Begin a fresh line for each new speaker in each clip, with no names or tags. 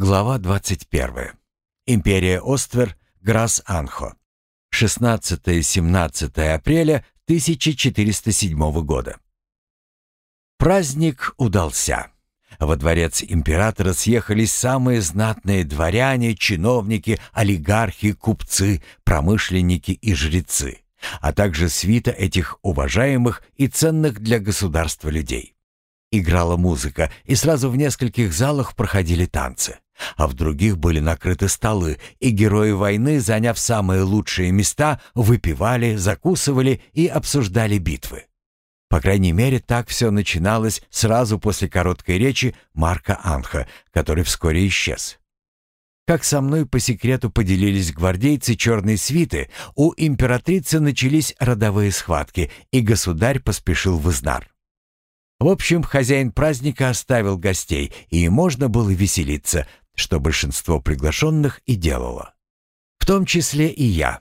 Глава 21. Империя Оствер, Грас-Анхо. 16-17 апреля 1407 года. Праздник удался. Во дворец императора съехались самые знатные дворяне, чиновники, олигархи, купцы, промышленники и жрецы, а также свита этих уважаемых и ценных для государства людей. Играла музыка, и сразу в нескольких залах проходили танцы а в других были накрыты столы, и герои войны, заняв самые лучшие места, выпивали, закусывали и обсуждали битвы. По крайней мере, так все начиналось сразу после короткой речи Марка Анха, который вскоре исчез. Как со мной по секрету поделились гвардейцы черной свиты, у императрицы начались родовые схватки, и государь поспешил в Изнар. В общем, хозяин праздника оставил гостей, и можно было веселиться, что большинство приглашенных и делало. В том числе и я.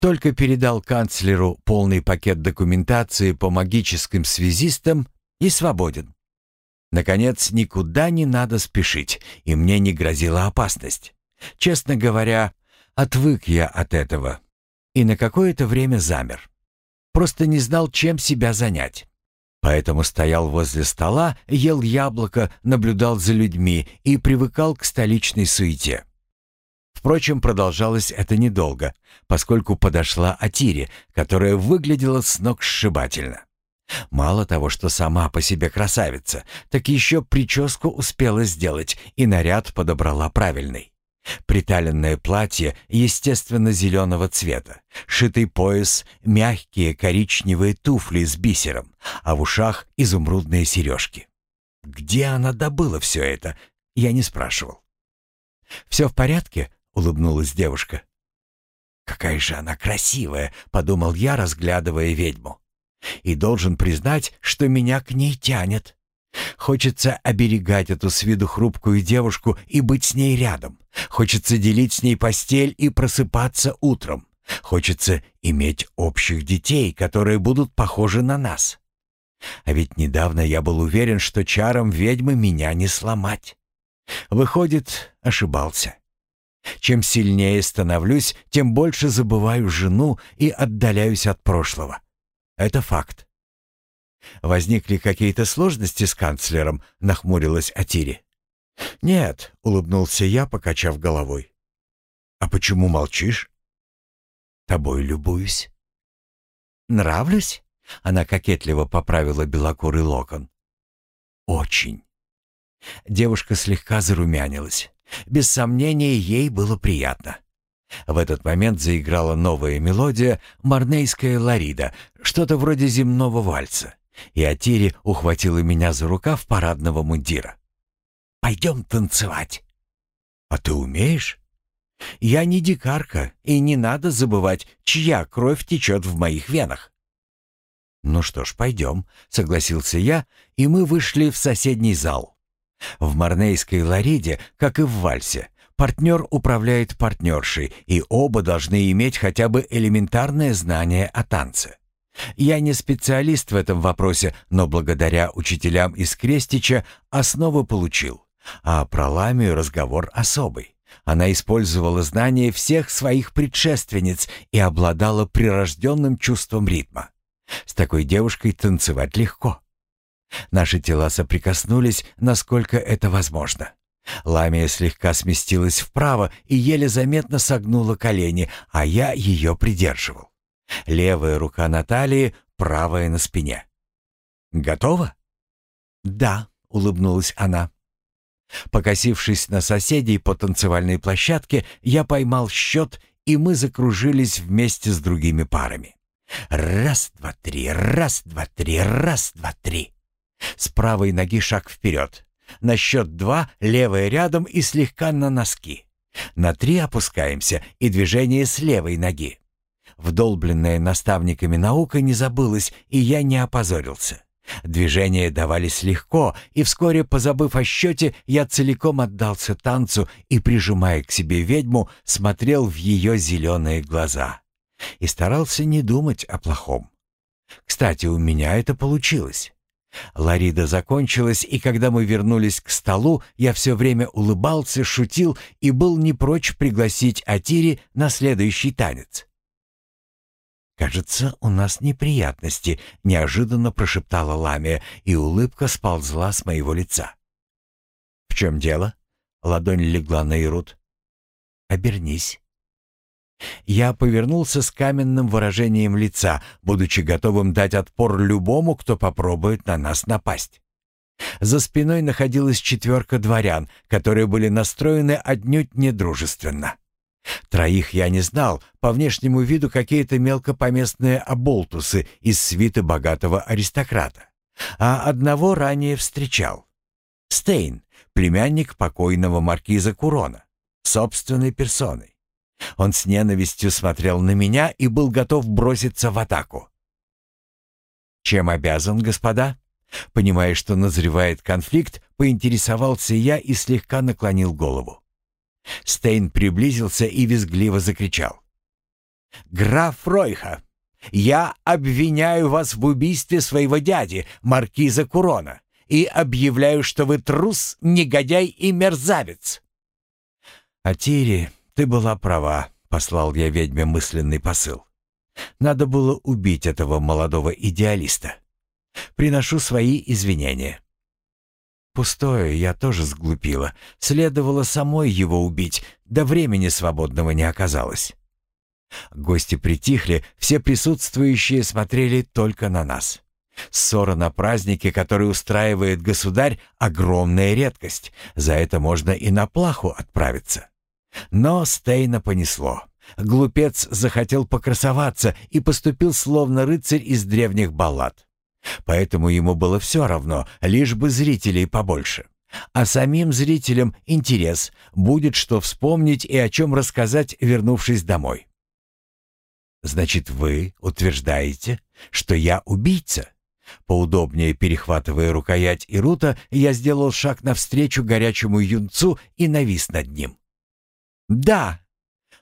Только передал канцлеру полный пакет документации по магическим связистам и свободен. Наконец, никуда не надо спешить, и мне не грозила опасность. Честно говоря, отвык я от этого и на какое-то время замер. Просто не знал, чем себя занять. Поэтому стоял возле стола, ел яблоко, наблюдал за людьми и привыкал к столичной суете. Впрочем, продолжалось это недолго, поскольку подошла Атири, которая выглядела с ног сшибательно. Мало того, что сама по себе красавица, так еще прическу успела сделать и наряд подобрала правильный. Приталенное платье естественно зеленого цвета, шитый пояс, мягкие коричневые туфли с бисером, а в ушах изумрудные сережки. Где она добыла все это, я не спрашивал. «Все в порядке?» — улыбнулась девушка. «Какая же она красивая!» — подумал я, разглядывая ведьму. «И должен признать, что меня к ней тянет. Хочется оберегать эту с виду хрупкую девушку и быть с ней рядом. Хочется делить с ней постель и просыпаться утром. Хочется иметь общих детей, которые будут похожи на нас. А ведь недавно я был уверен, что чаром ведьмы меня не сломать. Выходит, ошибался. Чем сильнее становлюсь, тем больше забываю жену и отдаляюсь от прошлого. Это факт. «Возникли какие-то сложности с канцлером?» — нахмурилась Атири. «Нет», — улыбнулся я, покачав головой. «А почему молчишь?» «Тобой любуюсь». «Нравлюсь?» — она кокетливо поправила белокурый локон. «Очень». Девушка слегка зарумянилась. Без сомнения, ей было приятно. В этот момент заиграла новая мелодия «Марнейская ларида», что-то вроде земного вальса. И Атири ухватила меня за рукав парадного мундира. «Пойдем танцевать». «А ты умеешь?» «Я не дикарка, и не надо забывать, чья кровь течет в моих венах». «Ну что ж, пойдем», — согласился я, и мы вышли в соседний зал. В Марнейской Лариде, как и в вальсе, партнер управляет партнершей, и оба должны иметь хотя бы элементарное знание о танце. Я не специалист в этом вопросе, но благодаря учителям из Крестича основы получил. А про Ламию разговор особый. Она использовала знания всех своих предшественниц и обладала прирожденным чувством ритма. С такой девушкой танцевать легко. Наши тела соприкоснулись, насколько это возможно. Ламия слегка сместилась вправо и еле заметно согнула колени, а я ее придерживал. Левая рука на талии, правая на спине. «Готова?» «Да», — улыбнулась она. Покосившись на соседей по танцевальной площадке, я поймал счет, и мы закружились вместе с другими парами. Раз, два, три, раз, два, три, раз, два, три. С правой ноги шаг вперед. На счет два левая рядом и слегка на носки. На три опускаемся и движение с левой ноги. Вдолбленная наставниками наука не забылась, и я не опозорился. Движения давались легко, и вскоре, позабыв о счете, я целиком отдался танцу и, прижимая к себе ведьму, смотрел в ее зеленые глаза. И старался не думать о плохом. Кстати, у меня это получилось. Ларида закончилась, и когда мы вернулись к столу, я все время улыбался, шутил и был не прочь пригласить Атири на следующий танец. «Кажется, у нас неприятности», — неожиданно прошептала Ламия, и улыбка сползла с моего лица. «В чем дело?» — ладонь легла на Ирут. «Обернись». Я повернулся с каменным выражением лица, будучи готовым дать отпор любому, кто попробует на нас напасть. За спиной находилась четверка дворян, которые были настроены отнюдь недружественно. Троих я не знал, по внешнему виду какие-то мелкопоместные оболтусы из свиты богатого аристократа. А одного ранее встречал. Стейн, племянник покойного маркиза Курона, собственной персоной. Он с ненавистью смотрел на меня и был готов броситься в атаку. «Чем обязан, господа?» Понимая, что назревает конфликт, поинтересовался я и слегка наклонил голову. Стейн приблизился и визгливо закричал. «Граф Ройха, я обвиняю вас в убийстве своего дяди, маркиза Курона, и объявляю, что вы трус, негодяй и мерзавец!» «Атири, ты была права», — послал я ведьме мысленный посыл. «Надо было убить этого молодого идеалиста. Приношу свои извинения». Пустое, я тоже сглупила. Следовало самой его убить, да времени свободного не оказалось. Гости притихли, все присутствующие смотрели только на нас. Ссора на празднике, который устраивает государь, огромная редкость. За это можно и на плаху отправиться. Но Стейна понесло. Глупец захотел покрасоваться и поступил словно рыцарь из древних баллад. Поэтому ему было все равно, лишь бы зрителей побольше. А самим зрителям интерес, будет что вспомнить и о чем рассказать, вернувшись домой. «Значит, вы утверждаете, что я убийца?» Поудобнее перехватывая рукоять Ирута, я сделал шаг навстречу горячему юнцу и навис над ним. «Да!»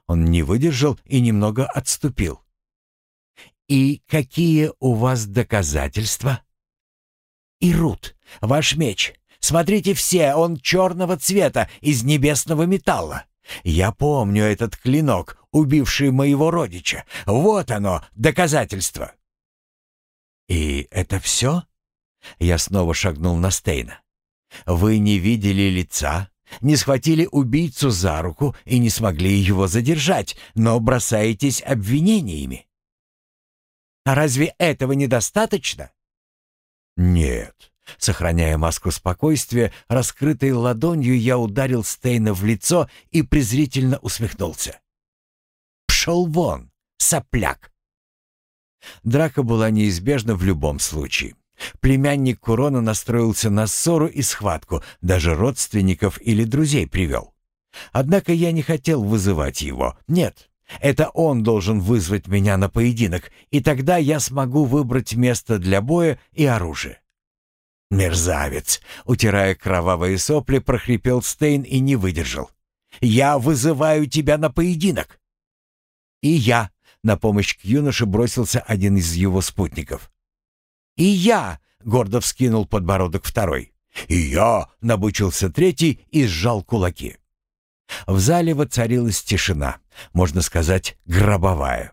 Он не выдержал и немного отступил. «И какие у вас доказательства?» «Ирут, ваш меч. Смотрите все, он черного цвета, из небесного металла. Я помню этот клинок, убивший моего родича. Вот оно, доказательство». «И это все?» Я снова шагнул на Стейна. «Вы не видели лица, не схватили убийцу за руку и не смогли его задержать, но бросаетесь обвинениями. А разве этого недостаточно? Нет. Сохраняя маску спокойствия, раскрытой ладонью я ударил Стейна в лицо и презрительно усмехнулся. «Пшел вон, сопляк!» Драка была неизбежна в любом случае. Племянник Курона настроился на ссору и схватку, даже родственников или друзей привел. Однако я не хотел вызывать его. Нет, это он должен вызвать меня на поединок, и тогда я смогу выбрать место для боя и оружие. «Мерзавец!» — утирая кровавые сопли, прохрипел Стейн и не выдержал. «Я вызываю тебя на поединок!» «И я!» — на помощь к юноше бросился один из его спутников. «И я!» — гордо вскинул подбородок второй. «И я!» — набучился третий и сжал кулаки. В зале воцарилась тишина, можно сказать, гробовая.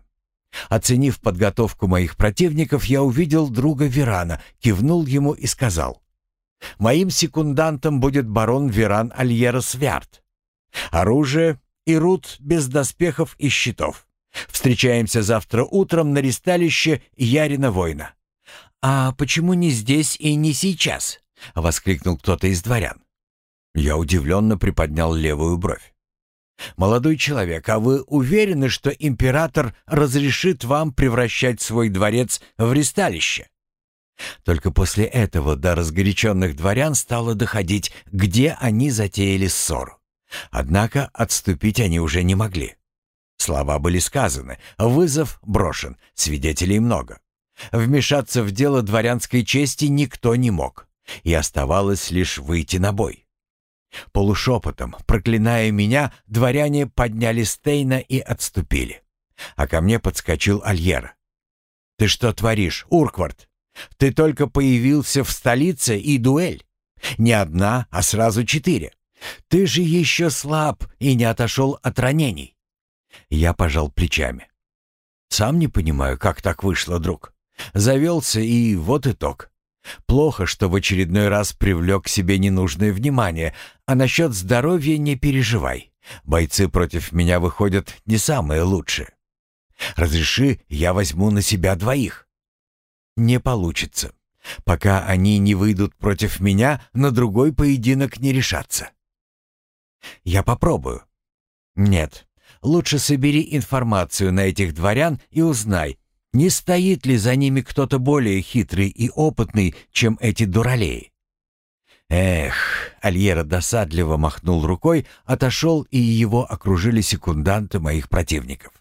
Оценив подготовку моих противников, я увидел друга Верана, кивнул ему и сказал. «Моим секундантом будет барон Веран Альера Свярт. Оружие и рут без доспехов и щитов. Встречаемся завтра утром на ристалище Ярина Война. «А почему не здесь и не сейчас?» — воскликнул кто-то из дворян. Я удивленно приподнял левую бровь. «Молодой человек, а вы уверены, что император разрешит вам превращать свой дворец в ристалище?» Только после этого до разгоряченных дворян стало доходить, где они затеяли ссору. Однако отступить они уже не могли. Слова были сказаны, вызов брошен, свидетелей много. Вмешаться в дело дворянской чести никто не мог, и оставалось лишь выйти на бой. Полушепотом, проклиная меня, дворяне подняли Стейна и отступили. А ко мне подскочил Альера. «Ты что творишь, Урквард? Ты только появился в столице и дуэль. Не одна, а сразу четыре. Ты же еще слаб и не отошел от ранений. Я пожал плечами. Сам не понимаю, как так вышло, друг. Завелся, и вот итог. Плохо, что в очередной раз привлек к себе ненужное внимание, а насчет здоровья не переживай. Бойцы против меня выходят не самые лучшие. Разреши, я возьму на себя двоих. Не получится. Пока они не выйдут против меня, на другой поединок не решаться. Я попробую. Нет, лучше собери информацию на этих дворян и узнай, не стоит ли за ними кто-то более хитрый и опытный, чем эти дуралеи. Эх, Альера досадливо махнул рукой, отошел, и его окружили секунданты моих противников.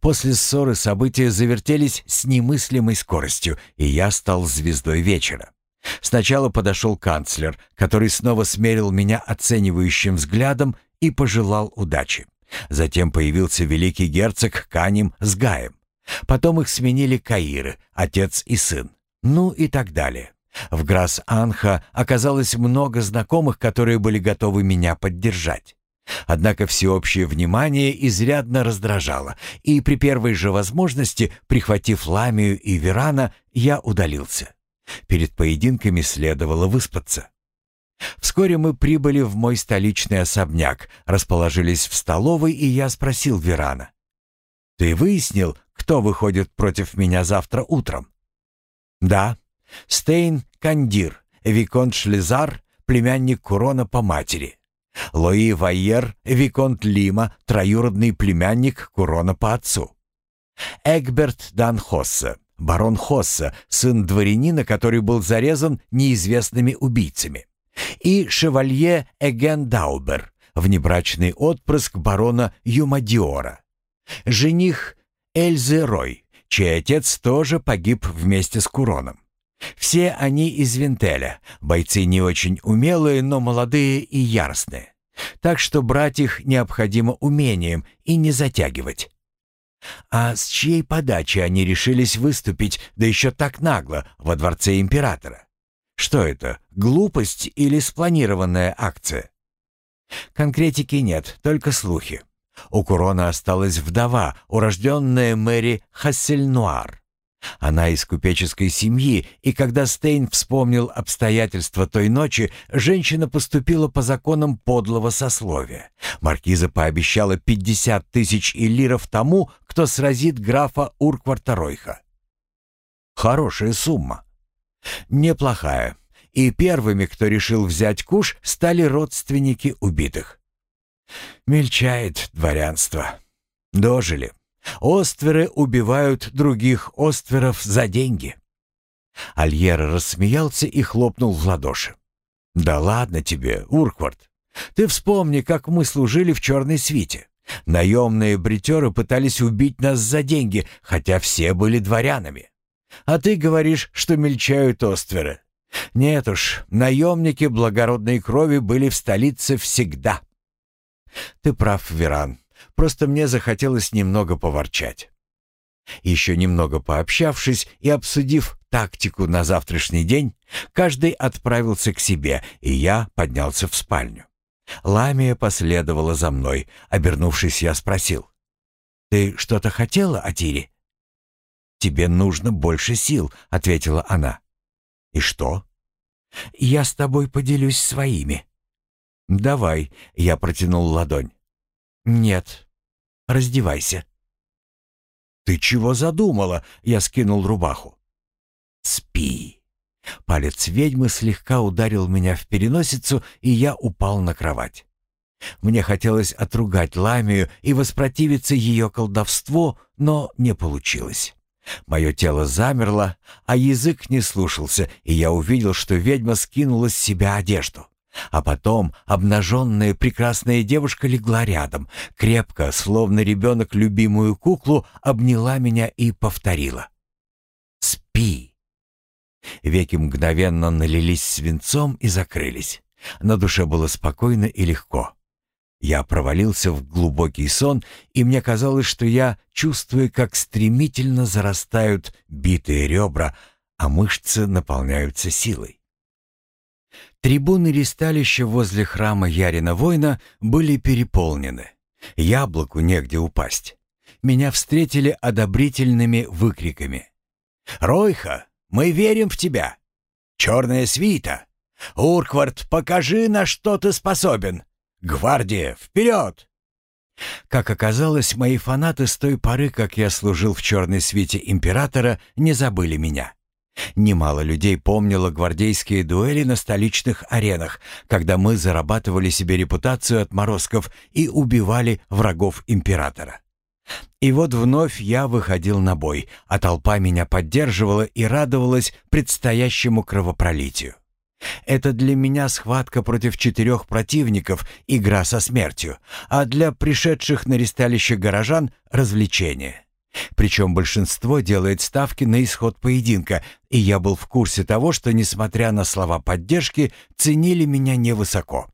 После ссоры события завертелись с немыслимой скоростью, и я стал звездой вечера. Сначала подошел канцлер, который снова смерил меня оценивающим взглядом и пожелал удачи. Затем появился великий герцог Каним с Гаем. Потом их сменили Каиры, отец и сын. Ну и так далее. В Грас-Анха оказалось много знакомых, которые были готовы меня поддержать. Однако всеобщее внимание изрядно раздражало, и при первой же возможности, прихватив Ламию и Верана, я удалился. Перед поединками следовало выспаться. Вскоре мы прибыли в мой столичный особняк, расположились в столовой, и я спросил Верана. «Ты выяснил, кто выходит против меня завтра утром?» «Да. Стейн Кандир, Виконт Шлизар, племянник Курона по матери. Лои Вайер, Виконт Лима, троюродный племянник Курона по отцу. Эгберт Дан Хоссе, барон Хоссе, сын дворянина, который был зарезан неизвестными убийцами. И шевалье Эген Даубер, внебрачный отпрыск барона Юмадиора. Жених Эльзы Рой, чей отец тоже погиб вместе с Куроном. Все они из Винтеля, бойцы не очень умелые, но молодые и яростные. Так что брать их необходимо умением и не затягивать. А с чьей подачи они решились выступить, да еще так нагло, во дворце императора? Что это, глупость или спланированная акция? Конкретики нет, только слухи. У Курона осталась вдова, урожденная Мэри Хассельнуар. Она из купеческой семьи, и когда Стейн вспомнил обстоятельства той ночи, женщина поступила по законам подлого сословия. Маркиза пообещала 50 тысячиллиров тому, кто сразит графа Уркварта Ройха. Хорошая сумма. Неплохая. И первыми, кто решил взять куш, стали родственники убитых. Мельчает дворянство. Дожили. Остверы убивают других остверов за деньги. Альера рассмеялся и хлопнул в ладоши. «Да ладно тебе, Урквард. Ты вспомни, как мы служили в черной свите. Наемные бритеры пытались убить нас за деньги, хотя все были дворянами. А ты говоришь, что мельчают остверы. Нет уж, наемники благородной крови были в столице всегда». «Ты прав, Веран. Просто мне захотелось немного поворчать. Еще немного пообщавшись и обсудив тактику на завтрашний день, каждый отправился к себе, и я поднялся в спальню. Ламия последовала за мной. Обернувшись, я спросил. «Ты что-то хотела, Атири?» «Тебе нужно больше сил», — ответила она. «И что?» «Я с тобой поделюсь своими». «Давай», — я протянул ладонь. «Нет. Раздевайся». «Ты чего задумала?» — я скинул рубаху. «Спи». Палец ведьмы слегка ударил меня в переносицу, и я упал на кровать. Мне хотелось отругать Ламию и воспротивиться ее колдовству, но не получилось. Мое тело замерло, а язык не слушался, и я увидел, что ведьма скинула с себя одежду. А потом обнаженная прекрасная девушка легла рядом, крепко, словно ребенок любимую куклу, обняла меня и повторила. «Спи!» Веки мгновенно налились свинцом и закрылись. На душе было спокойно и легко. Я провалился в глубокий сон, и мне казалось, что я чувствую, как стремительно зарастают битые ребра, а мышцы наполняются силой. Трибуны ристалища возле храма Ярина Воина были переполнены. Яблоку негде упасть. Меня встретили одобрительными выкриками. «Ройха, мы верим в тебя! Черная свита! Урквард, покажи, на что ты способен! Гвардия, вперед!» Как оказалось, мои фанаты с той поры, как я служил в черной свите императора, не забыли меня. Немало людей помнило гвардейские дуэли на столичных аренах, когда мы зарабатывали себе репутацию отморозков и убивали врагов императора. И вот вновь я выходил на бой, а толпа меня поддерживала и радовалась предстоящему кровопролитию. Это для меня схватка против четырех противников, игра со смертью, а для пришедших на ресталище горожан — развлечение. Причем большинство делает ставки на исход поединка, и я был в курсе того, что, несмотря на слова поддержки, ценили меня невысоко.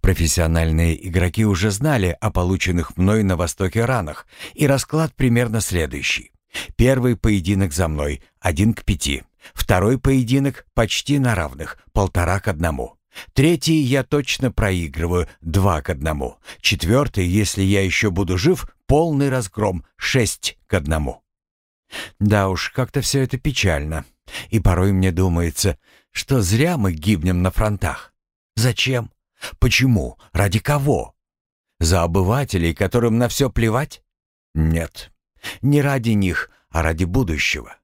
Профессиональные игроки уже знали о полученных мной на Востоке ранах, и расклад примерно следующий. Первый поединок за мной, один к пяти. Второй поединок почти на равных, полтора к одному. Третий я точно проигрываю, два к одному. Четвертый, если я еще буду жив, полный разгром, шесть к одному. Да уж, как-то все это печально. И порой мне думается, что зря мы гибнем на фронтах. Зачем? Почему? Ради кого? За обывателей, которым на все плевать? Нет, не ради них, а ради будущего.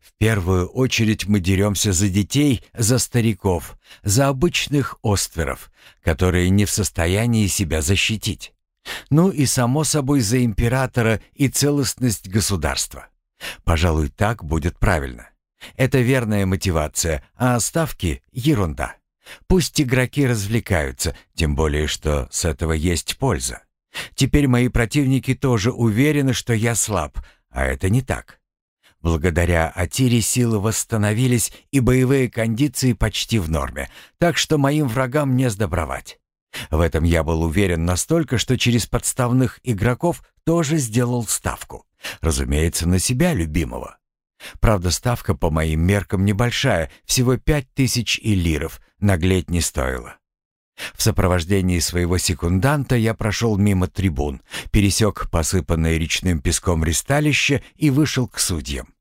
В первую очередь мы деремся за детей, за стариков, за обычных остверов, которые не в состоянии себя защитить. Ну и, само собой, за императора и целостность государства. Пожалуй, так будет правильно. Это верная мотивация, а ставки — ерунда. Пусть игроки развлекаются, тем более, что с этого есть польза. Теперь мои противники тоже уверены, что я слаб, а это не так. Благодаря Атире силы восстановились и боевые кондиции почти в норме, так что моим врагам не сдобровать. В этом я был уверен настолько, что через подставных игроков тоже сделал ставку. Разумеется, на себя любимого. Правда, ставка по моим меркам небольшая, всего пять тысячиллиров, наглеть не стоило. В сопровождении своего секунданта я прошел мимо трибун, пересек посыпанное речным песком ристалище и вышел к судьям.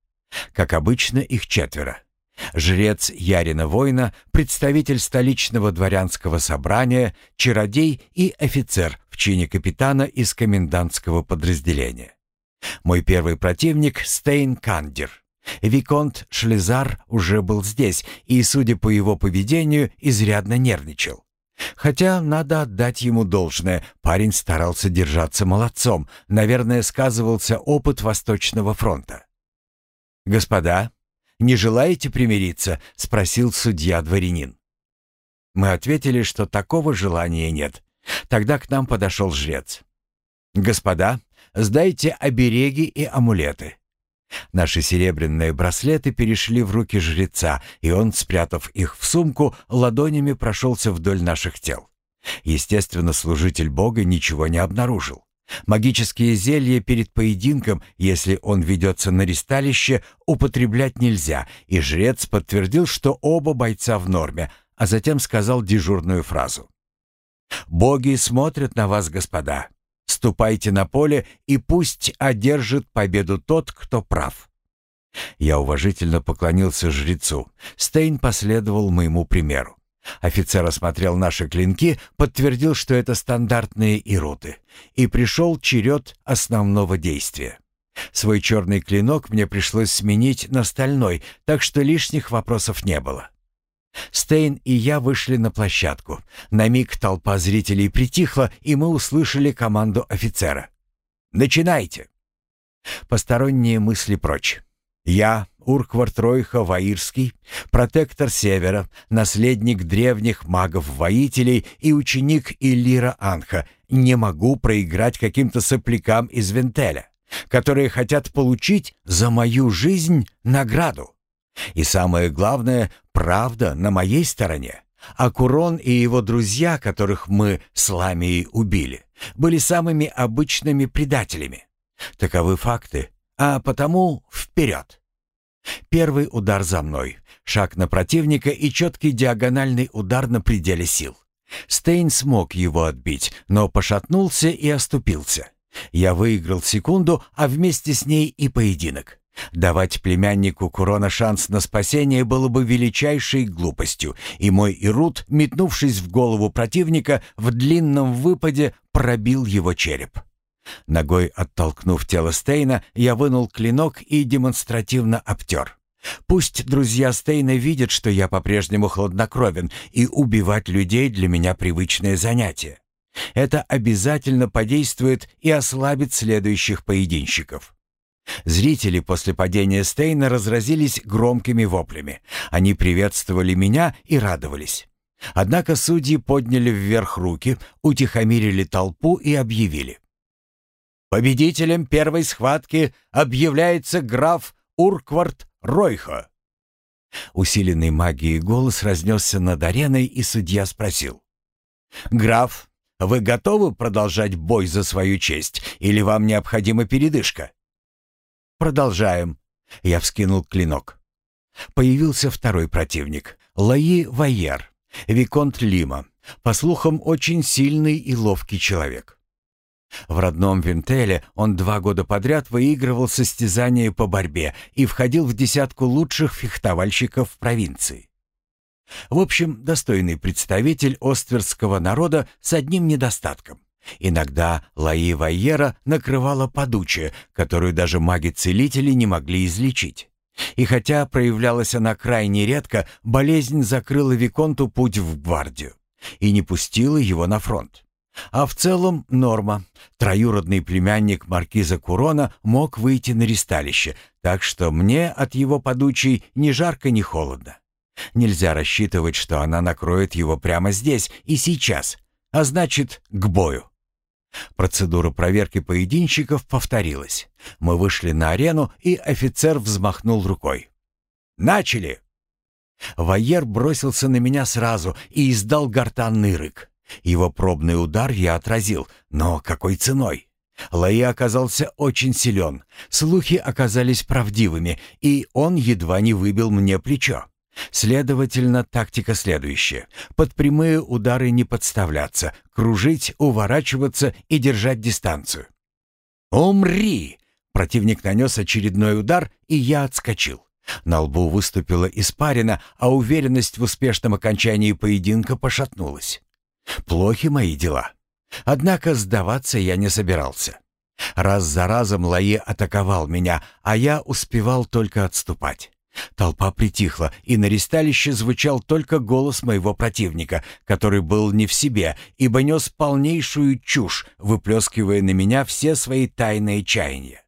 Как обычно, их четверо. Жрец Ярина Война, представитель столичного дворянского собрания, чародей и офицер в чине капитана из комендантского подразделения. Мой первый противник — Стейн Кандер. Виконт Шлезар уже был здесь и, судя по его поведению, изрядно нервничал. Хотя надо отдать ему должное, парень старался держаться молодцом, наверное, сказывался опыт Восточного фронта. «Господа, не желаете примириться?» — спросил судья-дворянин. Мы ответили, что такого желания нет. Тогда к нам подошел жрец. «Господа, сдайте обереги и амулеты. Наши серебряные браслеты перешли в руки жреца, и он, спрятав их в сумку, ладонями прошелся вдоль наших тел. Естественно, служитель Бога ничего не обнаружил. Магические зелья перед поединком, если он ведется на ристалище, употреблять нельзя, и жрец подтвердил, что оба бойца в норме, а затем сказал дежурную фразу. «Боги смотрят на вас, господа. Ступайте на поле, и пусть одержит победу тот, кто прав». Я уважительно поклонился жрецу. Стейн последовал моему примеру. Офицер осмотрел наши клинки, подтвердил, что это стандартные ируты, и пришел черед основного действия. Свой черный клинок мне пришлось сменить на стальной, так что лишних вопросов не было. Стейн и я вышли на площадку. На миг толпа зрителей притихла, и мы услышали команду офицера. «Начинайте!» Посторонние мысли прочь. Я, Урквард Ройха Ваирский, протектор Севера, наследник древних магов-воителей и ученик Иллира Анха, не могу проиграть каким-то соплякам из Вентеля, которые хотят получить за мою жизнь награду. И самое главное, правда на моей стороне. А Курон и его друзья, которых мы с Ламией убили, были самыми обычными предателями. Таковы факты, а потому вперед. Первый удар за мной, шаг на противника и четкий диагональный удар на пределе сил. Стейн смог его отбить, но пошатнулся и оступился. Я выиграл секунду, а вместе с ней и поединок. Давать племяннику Курона шанс на спасение было бы величайшей глупостью, и мой Ирут, метнувшись в голову противника, в длинном выпаде пробил его череп. Ногой оттолкнув тело Стейна, я вынул клинок и демонстративно обтер. Пусть друзья Стейна видят, что я по-прежнему хладнокровен, и убивать людей для меня привычное занятие. Это обязательно подействует и ослабит следующих поединщиков. Зрители после падения Стейна разразились громкими воплями. Они приветствовали меня и радовались. Однако судьи подняли вверх руки, утихомирили толпу и объявили. Победителем первой схватки объявляется граф Урквард Ройхо. Усиленный магией голос разнесся над ареной, и судья спросил. «Граф, вы готовы продолжать бой за свою честь, или вам необходима передышка?» «Продолжаем». Я вскинул клинок. Появился второй противник. Лаи Вайер, Виконт Лима. По слухам, очень сильный и ловкий человек. В родном Винтеле он два года подряд выигрывал состязания по борьбе и входил в десятку лучших фехтовальщиков провинции. В общем, достойный представитель остверского народа с одним недостатком. Иногда Лаи Вайера накрывала подучие, которую даже маги-целители не могли излечить. И хотя проявлялась она крайне редко, болезнь закрыла Виконту путь в гвардию и не пустила его на фронт. А в целом норма. Троюродный племянник маркиза Курона мог выйти на ристалище, так что мне от его подучей ни жарко, ни холодно. Нельзя рассчитывать, что она накроет его прямо здесь и сейчас, а значит, к бою. Процедура проверки поединщиков повторилась. Мы вышли на арену, и офицер взмахнул рукой. «Начали!» Вайер бросился на меня сразу и издал гортанный рык. Его пробный удар я отразил, но какой ценой? Лаи оказался очень силен, слухи оказались правдивыми, и он едва не выбил мне плечо. Следовательно, тактика следующая. Под прямые удары не подставляться, кружить, уворачиваться и держать дистанцию. «Умри!» Противник нанес очередной удар, и я отскочил. На лбу выступила испарина, а уверенность в успешном окончании поединка пошатнулась. Плохи мои дела. Однако сдаваться я не собирался. Раз за разом Лаи атаковал меня, а я успевал только отступать. Толпа притихла, и на ристалище звучал только голос моего противника, который был не в себе, ибо нес полнейшую чушь, выплескивая на меня все свои тайные чаяния.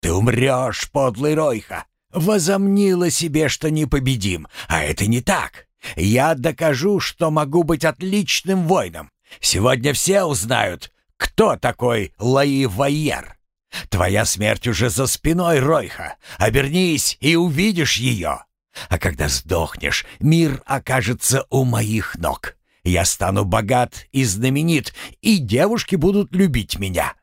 «Ты умрешь, подлый Ройха! Возомнила себе, что непобедим, а это не так! Я докажу, что могу быть отличным воином. Сегодня все узнают, кто такой Лаи Вайер. Твоя смерть уже за спиной, Ройха. Обернись и увидишь ее. А когда сдохнешь, мир окажется у моих ног. Я стану богат и знаменит, и девушки будут любить меня.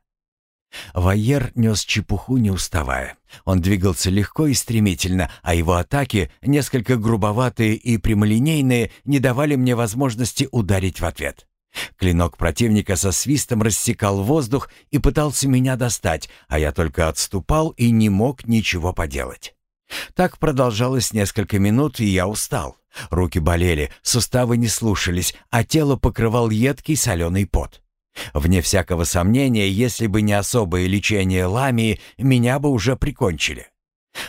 Вайер нес чепуху не уставая. Он двигался легко и стремительно, а его атаки, несколько грубоватые и прямолинейные, не давали мне возможности ударить в ответ. Клинок противника со свистом рассекал воздух и пытался меня достать, а я только отступал и не мог ничего поделать. Так продолжалось несколько минут, и я устал. Руки болели, суставы не слушались, а тело покрывал едкий соленый пот. Вне всякого сомнения, если бы не особое лечение ламии, меня бы уже прикончили.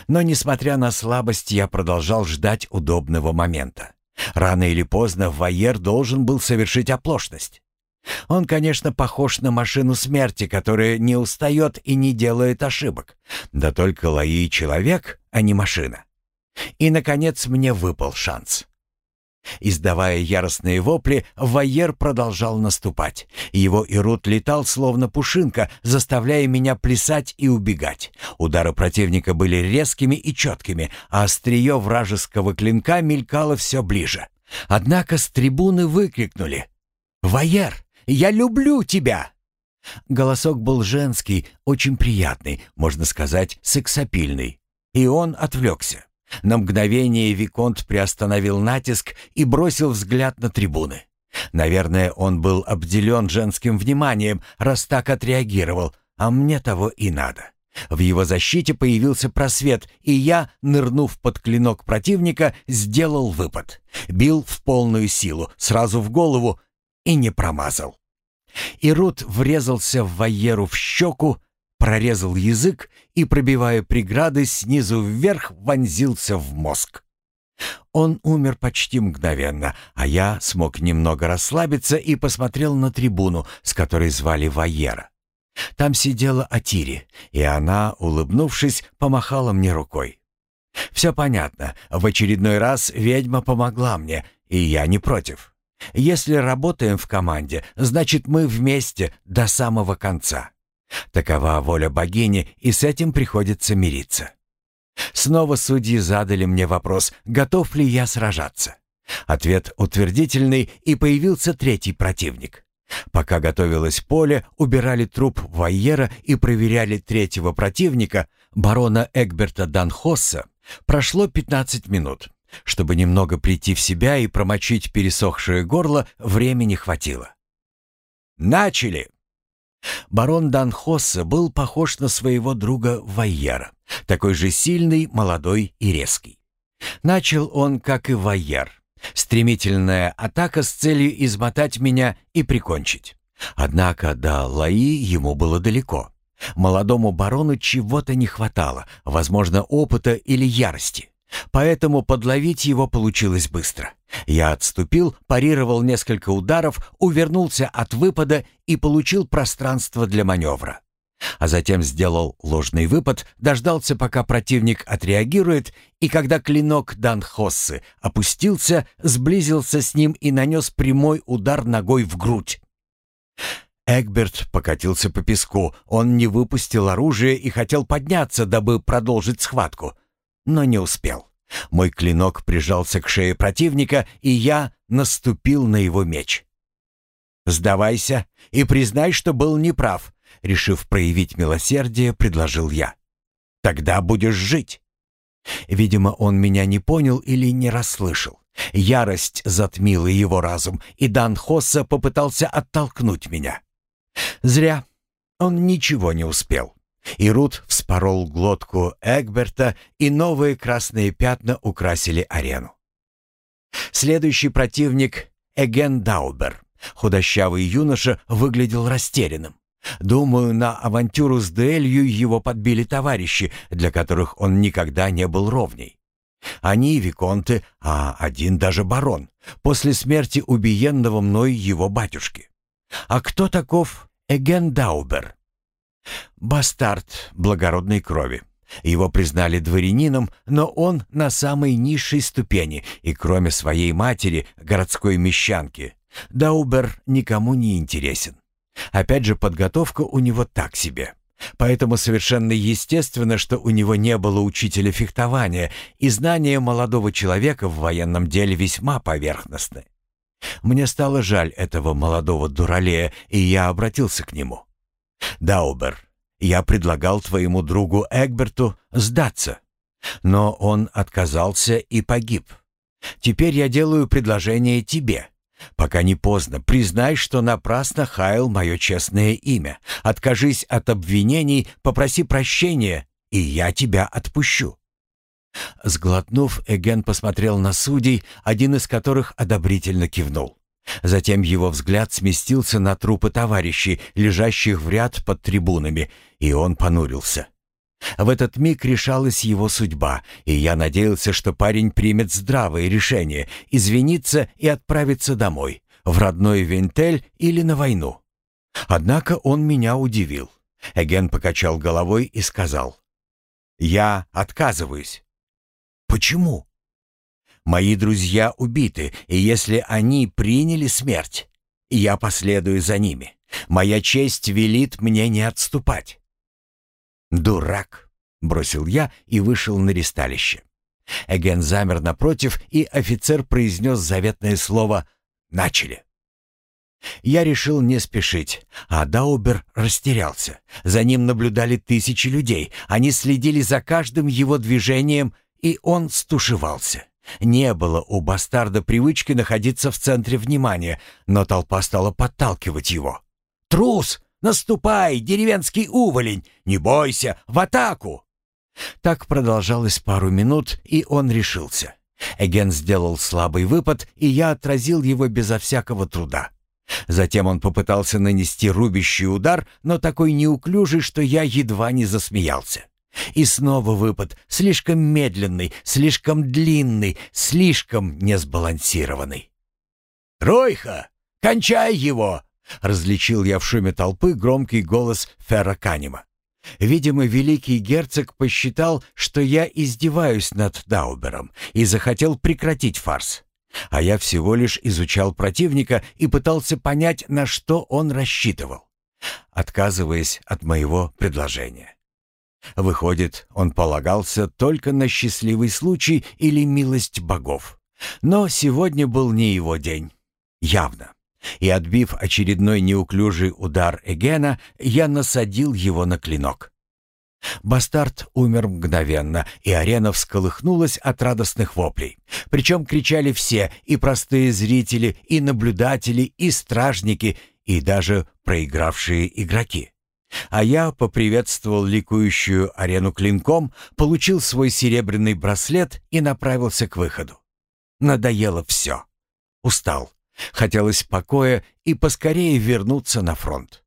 Но, несмотря на слабость, я продолжал ждать удобного момента. Рано или поздно Вайер должен был совершить оплошность. Он, конечно, похож на машину смерти, которая не устает и не делает ошибок. Да только Лаи человек, а не машина. И, наконец, мне выпал шанс. Издавая яростные вопли, Вайер продолжал наступать. Его ирут летал, словно пушинка, заставляя меня плясать и убегать. Удары противника были резкими и четкими, а острие вражеского клинка мелькало все ближе. Однако с трибуны выкрикнули «Вайер, я люблю тебя!» Голосок был женский, очень приятный, можно сказать, сексапильный. И он отвлекся. На мгновение Виконт приостановил натиск и бросил взгляд на трибуны. Наверное, он был обделен женским вниманием, раз так отреагировал, а мне того и надо. В его защите появился просвет, и я, нырнув под клинок противника, сделал выпад. Бил в полную силу, сразу в голову, и не промазал. И Рут врезался в Вайеру в щеку, прорезал язык и, пробивая преграды снизу вверх, вонзился в мозг. Он умер почти мгновенно, а я смог немного расслабиться и посмотрел на трибуну, с которой звали Вайера. Там сидела Атири, и она, улыбнувшись, помахала мне рукой. «Все понятно. В очередной раз ведьма помогла мне, и я не против. Если работаем в команде, значит мы вместе до самого конца. Такова воля богини, и с этим приходится мириться. Снова судьи задали мне вопрос, готов ли я сражаться. Ответ утвердительный, и появился третий противник. Пока готовилось поле, убирали труп Вайера и проверяли третьего противника, барона Эгберта Данхосса, прошло 15 минут. Чтобы немного прийти в себя и промочить пересохшее горло, времени хватило. «Начали!» Барон Данхосса был похож на своего друга Вайера, такой же сильный, молодой и резкий. Начал он, как и Вайер, стремительная атака с целью измотать меня и прикончить. Однако до Лаи ему было далеко. Молодому барону чего-то не хватало, возможно, опыта или ярости. Поэтому подловить его получилось быстро. Я отступил, парировал несколько ударов, увернулся от выпада и получил пространство для маневра. А затем сделал ложный выпад, дождался, пока противник отреагирует, и когда клинок Данхоссы опустился, сблизился с ним и нанес прямой удар ногой в грудь. Эгберт покатился по песку. Он не выпустил оружие и хотел подняться, дабы продолжить схватку но не успел. Мой клинок прижался к шее противника, и я наступил на его меч. «Сдавайся и признай, что был неправ», — решив проявить милосердие, предложил я. «Тогда будешь жить». Видимо, он меня не понял или не расслышал. Ярость затмила его разум, и Дан Хосса попытался оттолкнуть меня. Зря. Он ничего не успел. И Рут вспорол глотку Эгберта, и новые красные пятна украсили арену. Следующий противник — Эген Даубер. Худощавый юноша выглядел растерянным. Думаю, на авантюру с дуэлью его подбили товарищи, для которых он никогда не был ровней. Они виконты, а один даже барон, после смерти убиенного мной его батюшки. А кто таков Эген Даубер? Бастард благородной крови. Его признали дворянином, но он на самой низшей ступени, и кроме своей матери, городской мещанки, Даубер никому не интересен. Опять же, подготовка у него так себе. Поэтому совершенно естественно, что у него не было учителя фехтования, и знания молодого человека в военном деле весьма поверхностны. Мне стало жаль этого молодого дуралея, и я обратился к нему. Даубер, я предлагал твоему другу Эгберту сдаться, но он отказался и погиб. Теперь я делаю предложение тебе. Пока не поздно, признай, что напрасно хаял мое честное имя. Откажись от обвинений, попроси прощения, и я тебя отпущу». Сглотнув, Эген посмотрел на судей, один из которых одобрительно кивнул. Затем его взгляд сместился на трупы товарищей, лежащих в ряд под трибунами, и он понурился. В этот миг решалась его судьба, и я надеялся, что парень примет здравое решение, извиниться и отправиться домой, в родной Вентель или на войну. Однако он меня удивил. Эген покачал головой и сказал, «Я отказываюсь». «Почему?» Мои друзья убиты, и если они приняли смерть, я последую за ними. Моя честь велит мне не отступать». «Дурак!» — бросил я и вышел на ристалище. Эген замер напротив, и офицер произнес заветное слово «Начали». Я решил не спешить, а Даубер растерялся. За ним наблюдали тысячи людей, они следили за каждым его движением, и он стушевался. Не было у бастарда привычки находиться в центре внимания, но толпа стала подталкивать его. «Трус! Наступай, деревенский уволень! Не бойся, в атаку!» Так продолжалось пару минут, и он решился. Эген сделал слабый выпад, и я отразил его безо всякого труда. Затем он попытался нанести рубящий удар, но такой неуклюжий, что я едва не засмеялся. И снова выпад, слишком медленный, слишком длинный, слишком несбалансированный. «Ройха, кончай его!» — различил я в шуме толпы громкий голос Ферра Канема. Видимо, великий герцог посчитал, что я издеваюсь над Даубером и захотел прекратить фарс. А я всего лишь изучал противника и пытался понять, на что он рассчитывал, отказываясь от моего предложения. Выходит, он полагался только на счастливый случай или милость богов. Но сегодня был не его день. Явно. И отбив очередной неуклюжий удар Эгена, я насадил его на клинок. Бастард умер мгновенно, и арена всколыхнулась от радостных воплей. Причем кричали все, и простые зрители, и наблюдатели, и стражники, и даже проигравшие игроки. А я поприветствовал ликующую арену клинком, получил свой серебряный браслет и направился к выходу. Надоело все. Устал. Хотелось покоя и поскорее вернуться на фронт.